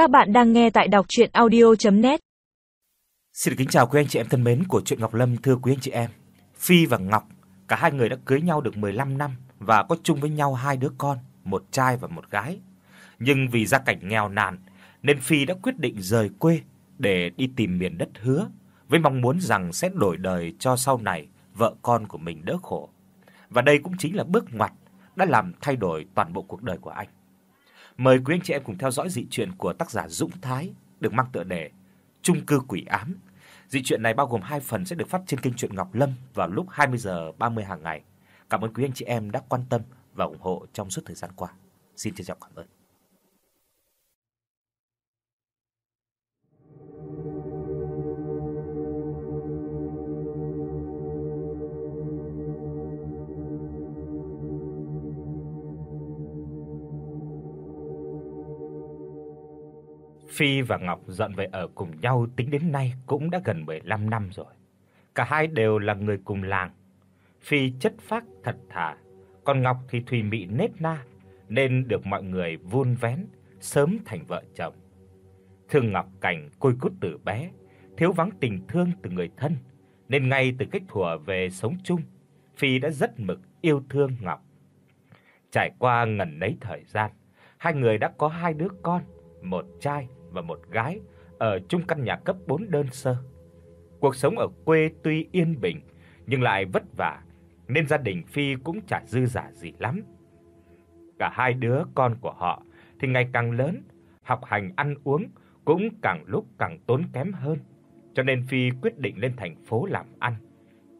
Các bạn đang nghe tại đọc audio net Xin kính chào quý anh chị em thân mến của truyện Ngọc Lâm thưa quý anh chị em. Phi và Ngọc, cả hai người đã cưới nhau được 15 năm và có chung với nhau hai đứa con, một trai và một gái. Nhưng vì gia cảnh nghèo nàn nên Phi đã quyết định rời quê để đi tìm miền đất hứa với mong muốn rằng sẽ đổi đời cho sau này vợ con của mình đỡ khổ. Và đây cũng chính là bước ngoặt đã làm thay đổi toàn bộ cuộc đời của anh. Mời quý anh chị em cùng theo dõi dị truyện của tác giả Dũng Thái, được mang tựa đề Trung cư quỷ ám. Dị truyện này bao gồm 2 phần sẽ được phát trên kênh truyện Ngọc Lâm vào lúc 20 giờ 30 hàng ngày. Cảm ơn quý anh chị em đã quan tâm và ủng hộ trong suốt thời gian qua. Xin trân trọng cảm ơn. Phi và Ngọc dọn về ở cùng nhau tính đến nay cũng đã gần 15 năm rồi. Cả hai đều là người cùng làng. Phi chất phác thật thà, còn Ngọc thì thùy mị nết na nên được mọi người vun vén sớm thành vợ chồng. Thương Ngọc Cảnh côi cút từ bé, thiếu vắng tình thương từ người thân, nên ngay từ cách thuở về sống chung, Phi đã rất mực yêu thương Ngọc. Trải qua ngần nấy thời gian, hai người đã có hai đứa con, một trai và một gái ở chung căn nhà cấp 4 đơn sơ. Cuộc sống ở quê tuy yên bình nhưng lại vất vả nên gia đình Phi cũng chả dư giả gì lắm. Cả hai đứa con của họ thì ngày càng lớn, học hành ăn uống cũng càng lúc càng tốn kém hơn. Cho nên Phi quyết định lên thành phố làm ăn,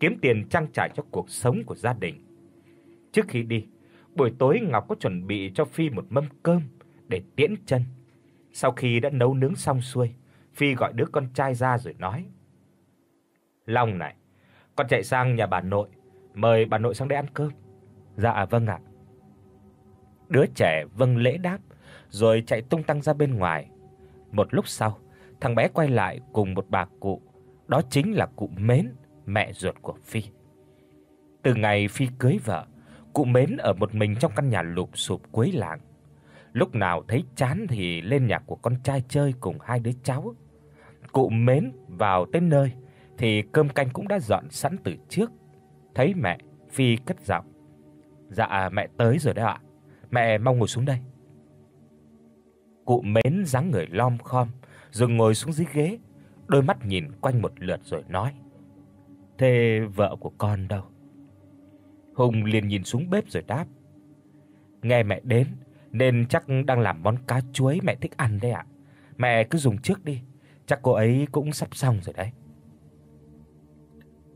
kiếm tiền trang trải cho cuộc sống của gia đình. Trước khi đi, buổi tối Ngọc có chuẩn bị cho Phi một mâm cơm để tiễn chân. Sau khi đã nấu nướng xong xuôi, Phi gọi đứa con trai ra rồi nói: "Long này, con chạy sang nhà bà nội, mời bà nội sang đây ăn cơm." "Dạ vâng ạ." Đứa trẻ vâng lễ đáp, rồi chạy tung tăng ra bên ngoài. Một lúc sau, thằng bé quay lại cùng một bà cụ, đó chính là cụ Mến, mẹ ruột của Phi. Từ ngày Phi cưới vợ, cụ Mến ở một mình trong căn nhà lụp xụp cuối làng. Lúc nào thấy chán thì lên nhà của con trai chơi cùng hai đứa cháu. Cụ mến vào tới nơi thì cơm canh cũng đã dọn sẵn từ trước. Thấy mẹ, Phi cất giọng: "Dạ mẹ tới rồi đấy ạ. Mẹ mau ngồi xuống đây." Cụ mến dáng người lom khom rồi ngồi xuống dưới ghế, đôi mắt nhìn quanh một lượt rồi nói: "Thế vợ của con đâu?" Hùng liền nhìn xuống bếp rồi đáp: "Nghe mẹ đến nên chắc đang làm món cá chuối mẹ thích ăn đấy ạ. Mẹ cứ dùng trước đi, chắc cô ấy cũng sắp xong rồi đấy.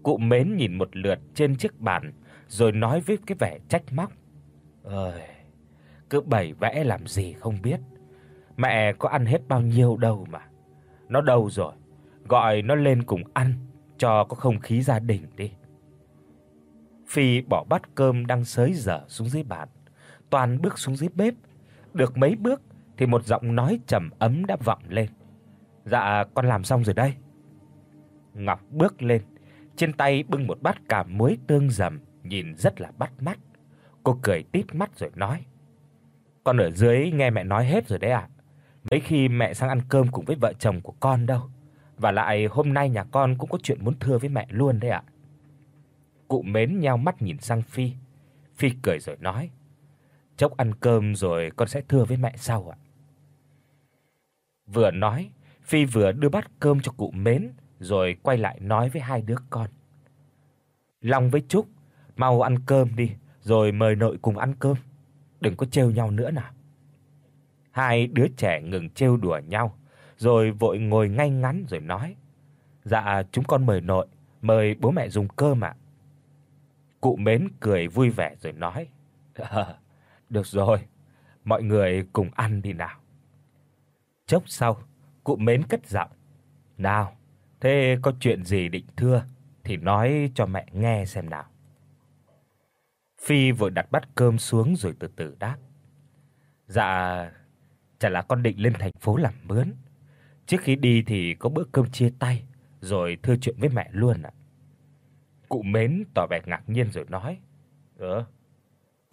Cụ Mến nhìn một lượt trên chiếc bàn rồi nói với cái vẻ trách móc. "Ơi, cứ bày vẽ làm gì không biết. Mẹ có ăn hết bao nhiêu đâu mà. Nó đâu rồi? Gọi nó lên cùng ăn cho có không khí gia đình đi." Phi bỏ bát cơm đang xới dở xuống dưới bàn toàn bước xuống dưới bếp. Được mấy bước thì một giọng nói trầm ấm đã vọng lên. "Dạ con làm xong rồi đây." Ngọc bước lên, trên tay bưng một bát cà muối tương dầm, nhìn rất là bắt mắt. Cô cười tít mắt rồi nói: "Con ở dưới nghe mẹ nói hết rồi đấy ạ. Mấy khi mẹ sang ăn cơm cùng với vợ chồng của con đâu. Và lại hôm nay nhà con cũng có chuyện muốn thưa với mẹ luôn đấy ạ." Cụ mến nheo mắt nhìn sang Phi. Phi cười rồi nói: Chốc ăn cơm rồi con sẽ thưa với mẹ sau ạ." Vừa nói, Phi vừa đưa bát cơm cho cụ Mến rồi quay lại nói với hai đứa con. Long với Trúc, mau ăn cơm đi, rồi mời nội cùng ăn cơm. Đừng có trêu nhau nữa nào. Hai đứa trẻ ngừng trêu đùa nhau, rồi vội ngồi ngay ngắn rồi nói: "Dạ, chúng con mời nội, mời bố mẹ dùng cơm ạ." Cụ Mến cười vui vẻ rồi nói: được rồi, mọi người cùng ăn đi nào. Chốc sau, cụ mến cất giọng, "Nào, thế có chuyện gì định thưa thì nói cho mẹ nghe xem nào." Phi vội đặt bát cơm xuống rồi từ từ đáp, "Dạ, chả là con định lên thành phố làm mướn. Trước khi đi thì có bữa cơm chia tay rồi thưa chuyện với mẹ luôn ạ." Cụ mến tỏ vẻ ngạc nhiên rồi nói, "Ờ,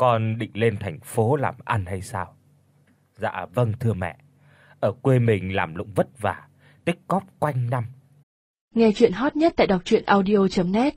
con định lên thành phố làm ăn hay sao?" "Dạ vâng thưa mẹ. ở quê mình làm lụng vất vả, tích cóp quanh năm. Nghe truyện hot nhất tại doctruyenaudio.net